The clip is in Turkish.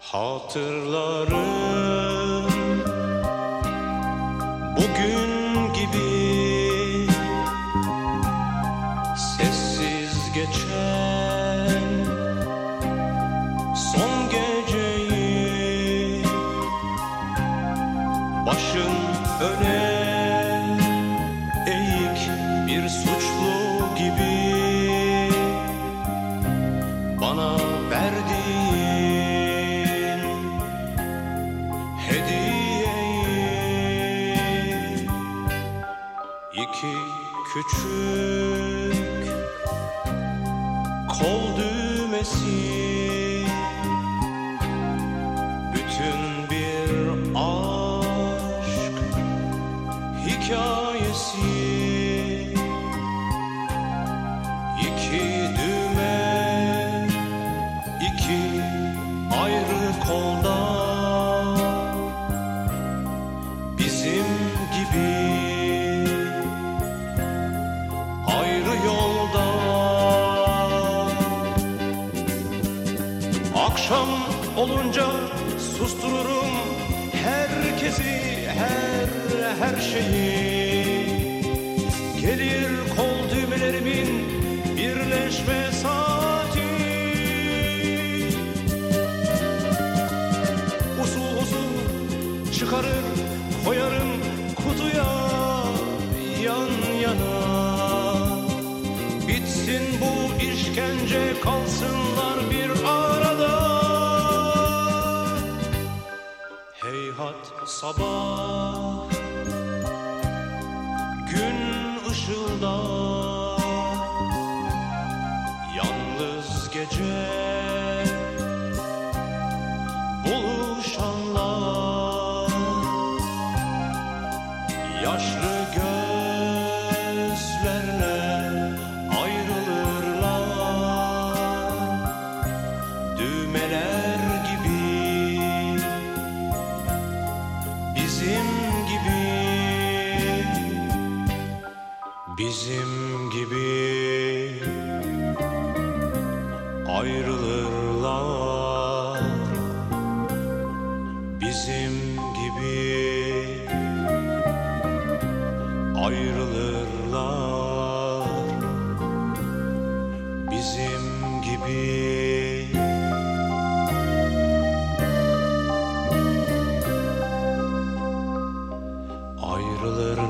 Hatırlarım. Bugün gibi sessiz geçen son geceyi başın öne eğik bir suçlu gibi hediyeyi iki küçük kol düğmesi. Bütün bir aşk hikayesi akşam olunca sustururum herkesi her her şeyi. Gelir kol düğmelerimin birleşme saati. Usul usul çıkarır koyarım kutuya yan yana. Bitsin bu işkence kalsınlar bir arada heyhat sabah Bizim gibi ayrılırlar. Bizim gibi ayrılırlar. Bizim gibi ayrılırlar.